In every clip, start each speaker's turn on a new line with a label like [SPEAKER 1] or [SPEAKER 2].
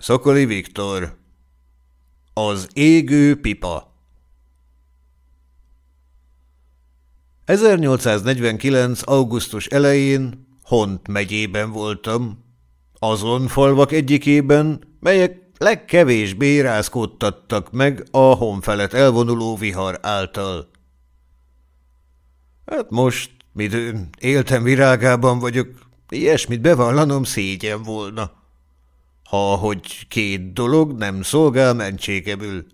[SPEAKER 1] Szokoli Viktor Az égő pipa 1849. augusztus elején Hont megyében voltam, azon falvak egyikében, melyek legkevésbé rázkódtattak meg a honfelet elvonuló vihar által. Hát most, midőn éltem virágában vagyok, ilyesmit bevallanom szégyen volna ha hogy két dolog nem szolgál mentségemül.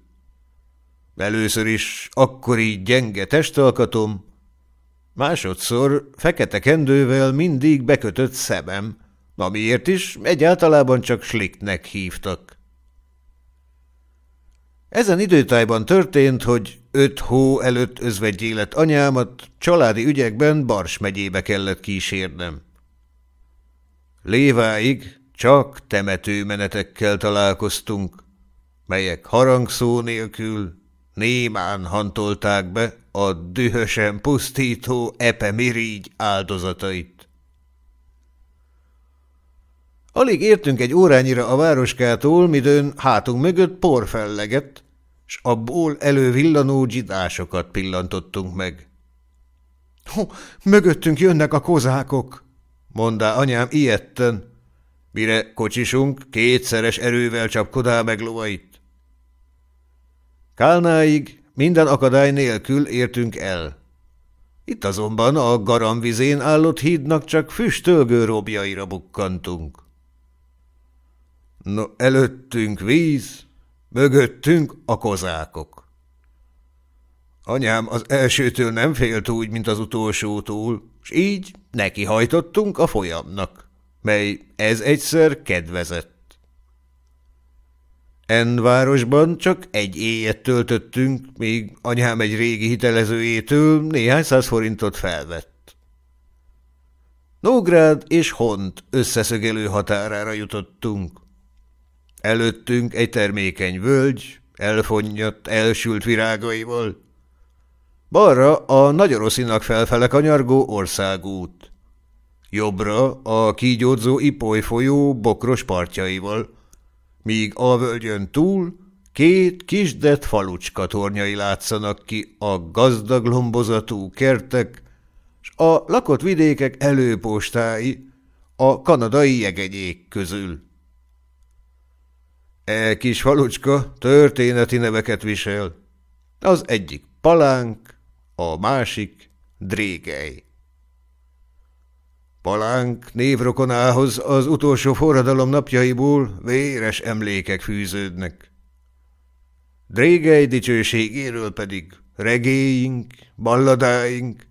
[SPEAKER 1] Először is akkori gyenge testalkatom, másodszor fekete kendővel mindig bekötött szemem, amiért is egyáltalában csak sliknek hívtak. Ezen időtájban történt, hogy öt hó előtt özvegyélet anyámat családi ügyekben Bars megyébe kellett kísérnem. Léváig csak temetőmenetekkel találkoztunk, melyek harangszó nélkül némán hantolták be a dühösen pusztító epemirigy áldozatait. Alig értünk egy órányira a városkától, midőn hátunk mögött por fellegett, s abból elővillanó dzsidásokat pillantottunk meg. – Mögöttünk jönnek a kozákok! – mondá anyám ilyetten, mire kocsisunk kétszeres erővel csapkodál meg lovait. Kálnáig minden akadály nélkül értünk el. Itt azonban a garamvizén állott hídnak csak füstölgő robjaira bukkantunk. No, előttünk víz, mögöttünk a kozákok. Anyám az elsőtől nem félt úgy, mint az utolsótól, s így nekihajtottunk a folyamnak mely ez egyszer kedvezett. En városban csak egy éjet töltöttünk, míg anyám egy régi hitelezőjétől néhány száz forintot felvett. Nógrád és Hont összeszögelő határára jutottunk. Előttünk egy termékeny völgy, elfonnyat, elsült virágaival. Balra a Nagyoroszinak felfele kanyargó országút. Jobbra a kígyódzó Ipoly folyó bokros partjaival, míg a völgyön túl két kisdet falucska tornyai látszanak ki a gazdag lombozatú kertek, s a lakott vidékek előpostái a kanadai jegegyék közül. E kis falucska történeti neveket visel. Az egyik palánk, a másik drégely. Palánk névrokonához az utolsó forradalom napjaiból véres emlékek fűződnek. Drégely dicsőségéről pedig regéink, balladáink,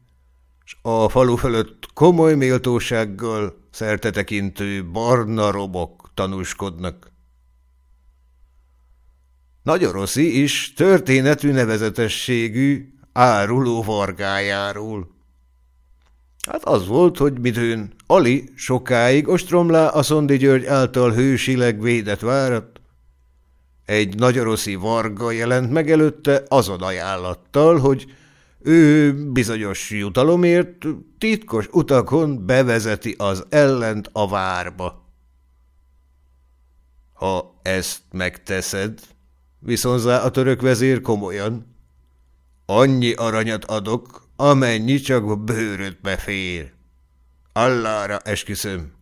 [SPEAKER 1] s a falu fölött komoly méltósággal szertetekintő barna robok tanúskodnak. Nagyoroszi is történetű nevezetességű áruló vargájáról. Hát az volt, hogy midőn Ali sokáig ostromlá a Szondi György által hősileg védett várat. Egy nagyoroszi varga jelent meg előtte azon ajánlattal, hogy ő bizonyos jutalomért titkos utakon bevezeti az ellent a várba. Ha ezt megteszed, viszonzá a török vezér komolyan, annyi aranyat adok, amennyi csak bőrödbe fér. Allára esküszöm.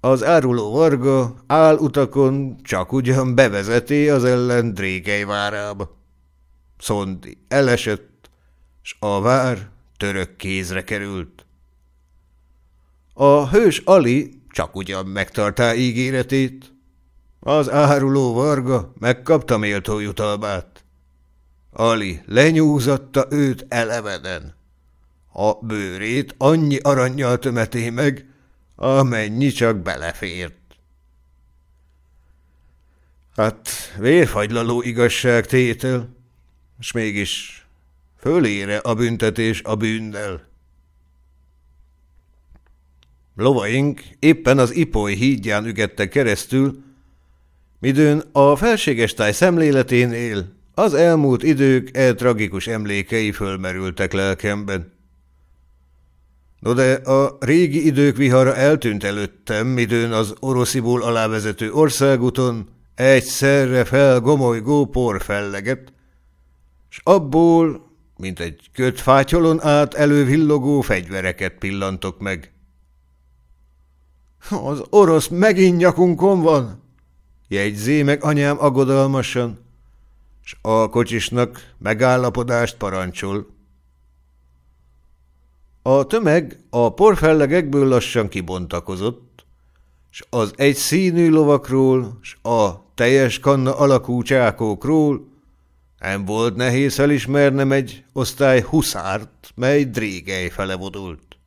[SPEAKER 1] Az áruló varga utakon csak ugyan bevezeti az ellen Drégely várába. Szondi elesett, s a vár török kézre került. A hős Ali csak ugyan megtartá ígéretét, az áruló varga megkapta méltó jutalmát. Ali lenyúzatta őt eleveden. A bőrét annyi aranyjal tömeté meg, amennyi csak belefért. Hát vérfagylaló igazságtétel, és mégis fölére a büntetés a bűnnel. Lovaink éppen az Ipoly hídján ügettek keresztül, midőn a felséges táj szemléleténél az elmúlt idők e tragikus emlékei fölmerültek lelkemben. No de a régi idők vihara eltűnt előttem, midőn az orosziból alávezető országúton egyszerre felgomolygó porfelleget, s abból, mint egy kötfátyolon át elővillogó fegyvereket pillantok meg. Az orosz megint nyakunkon van, jegyzé meg anyám aggodalmasan, s a kocsisnak megállapodást parancsol. A tömeg a porfellegekből lassan kibontakozott, s az egy színű lovakról, s a teljes kanna alakú csákókról nem volt nehéz felismernem egy osztály huszárt, mely drégely fele vodult.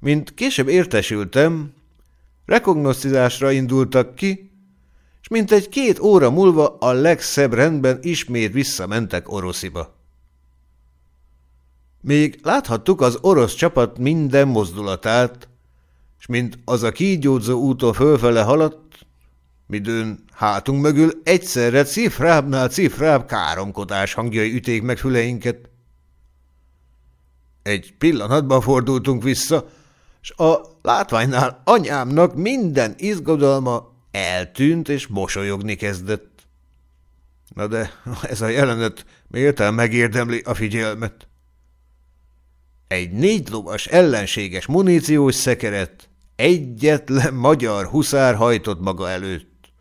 [SPEAKER 1] Mint később értesültem, rekognosztizásra indultak ki, és mint egy két óra múlva a legszebb rendben ismét visszamentek Orosziba. Még láthattuk az orosz csapat minden mozdulatát, és mint az a kígyódzó úton fölfele haladt, midőn hátunk mögül egyszerre cifrábbnál cifrább káromkodás hangjai üték meg füleinket. Egy pillanatban fordultunk vissza, s a látványnál anyámnak minden izgodalma eltűnt és mosolyogni kezdett. Na de ez a jelenet méltán megérdemli a figyelmet. Egy négy lovas ellenséges muníciós szekeret egyetlen magyar huszár hajtott maga előtt.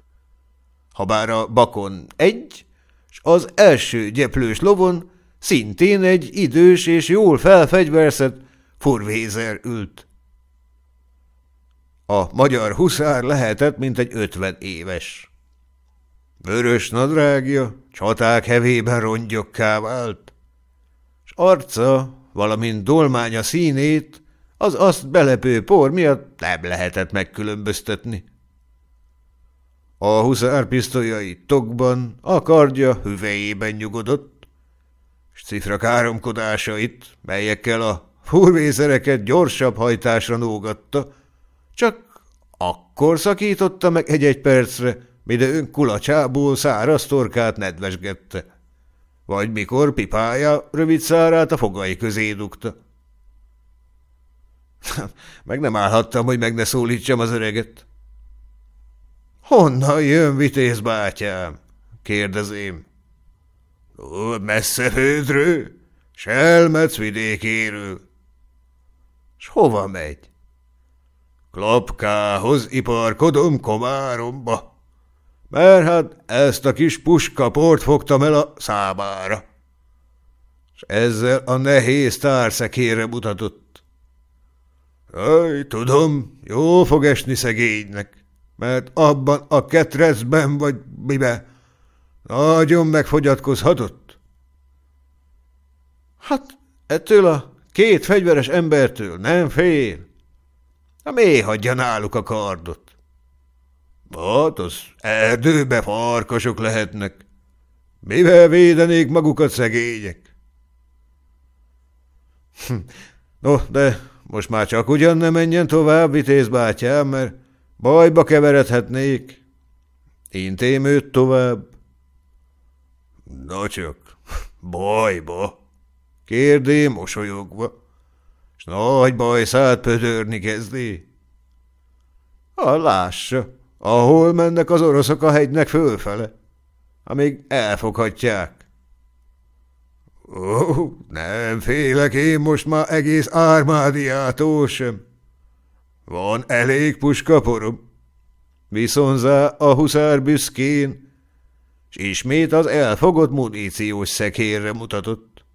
[SPEAKER 1] Habár a bakon egy, s az első gyeplős lovon szintén egy idős és jól felfegyverzett furvézer ült. A magyar huszár lehetett, mint egy ötven éves. Vörös nadrágja csaták hevében rongyokká vált, s arca, valamint dolmánya színét az azt belepő por miatt nem lehetett megkülönböztetni. A huszár pisztolyai tokban, a kardja hüvejében nyugodott, s cifra káromkodásait, melyekkel a furvészereket gyorsabb hajtásra nógatta, csak akkor szakította meg egy-egy percre, ön kulacsából száraz torkát nedvesgette. Vagy mikor pipája rövid szárát a fogai közé dugta. meg nem állhattam, hogy meg ne szólítsam az öreget. Honnan jön vitéz bátyám? kérdezém. Messze földről, Selmec vidékéről. S hova megy? Klapkához iparkodom Komáromba. Mert hát ezt a kis puskaport fogtam el a számára. És ezzel a nehéz társzekére mutatott. Aj, tudom, jó fog esni szegénynek, mert abban a ketrecben vagy mibe nagyon megfogyatkozhatott. Hát ettől a két fegyveres embertől nem fél. Na miért hagyja náluk a kardot? Hát, az erdőbe farkasok lehetnek. Mivel védenék magukat szegények? Hm, no, de most már csak ugyan ne menjen tovább, vitéz bátyám, mert bajba keveredhetnék. Intém őt tovább. Na csak, bajba, kérdé mosolyogva s nagy bajszát pödörni kezdi. Ha lássa, ahol mennek az oroszok a hegynek fölfele, amíg elfoghatják. Ó, nem félek én most már egész ármádiától sem. Van elég puskaporom. Viszonzá a huszár büszkén, s ismét az elfogott muníciós szekérre mutatott.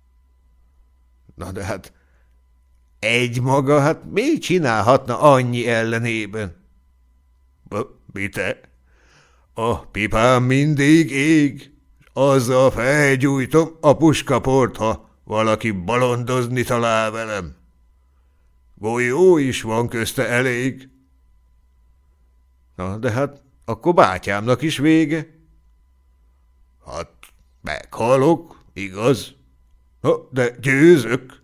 [SPEAKER 1] Na de hát egy maga, hát mi csinálhatna annyi ellenében? – te? A pipám mindig ég, azzal felgyújtom a puskaport, ha valaki balondozni talál velem. Golyó is van közte elég. Na, de hát akkor bátyámnak is vége. Hát meghalok, igaz? De győzök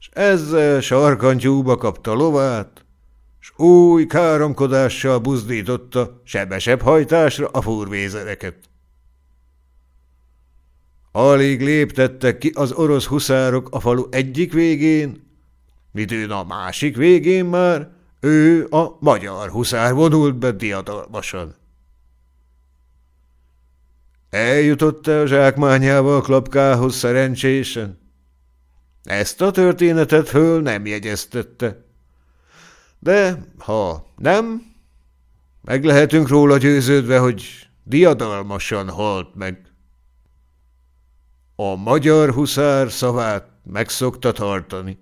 [SPEAKER 1] s ezzel sarkantyúba kapta lovát, s új káromkodással buzdította sebesebb hajtásra a furvézereket. Alig léptettek ki az orosz huszárok a falu egyik végén, midőn a másik végén már ő a magyar huszár vonult be diadalmasan. Eljutott-e a zsákmányával klapkához szerencsésen? Ezt a történetet föl nem jegyeztette. De ha nem, meg lehetünk róla győződve, hogy diadalmasan halt meg. A magyar huszár szavát megszokta tartani.